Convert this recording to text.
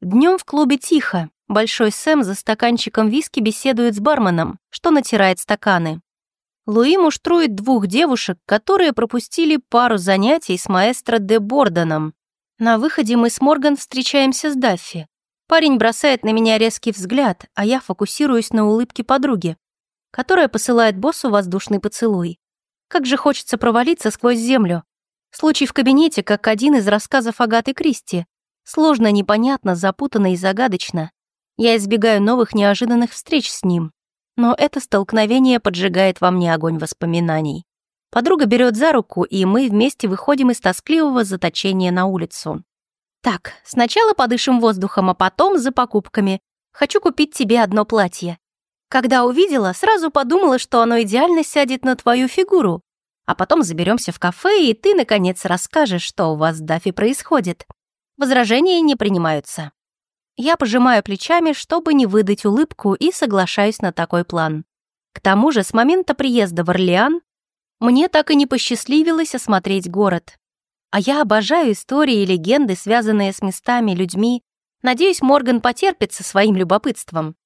Днем в клубе тихо. Большой Сэм за стаканчиком виски беседует с барменом, что натирает стаканы. Луи муштрует двух девушек, которые пропустили пару занятий с маэстро де Бордоном. На выходе мы с Морган встречаемся с Даффи. Парень бросает на меня резкий взгляд, а я фокусируюсь на улыбке подруги, которая посылает боссу воздушный поцелуй. Как же хочется провалиться сквозь землю. Случай в кабинете, как один из рассказов Агаты Кристи. Сложно, непонятно, запутанно и загадочно. Я избегаю новых неожиданных встреч с ним. Но это столкновение поджигает во мне огонь воспоминаний. Подруга берет за руку, и мы вместе выходим из тоскливого заточения на улицу. Так, сначала подышим воздухом, а потом за покупками. Хочу купить тебе одно платье. Когда увидела, сразу подумала, что оно идеально сядет на твою фигуру. А потом заберемся в кафе, и ты, наконец, расскажешь, что у вас с Дафи происходит. Возражения не принимаются. Я пожимаю плечами, чтобы не выдать улыбку, и соглашаюсь на такой план. К тому же, с момента приезда в Орлеан мне так и не посчастливилось осмотреть город. А я обожаю истории и легенды, связанные с местами, людьми. Надеюсь, Морган потерпит со своим любопытством.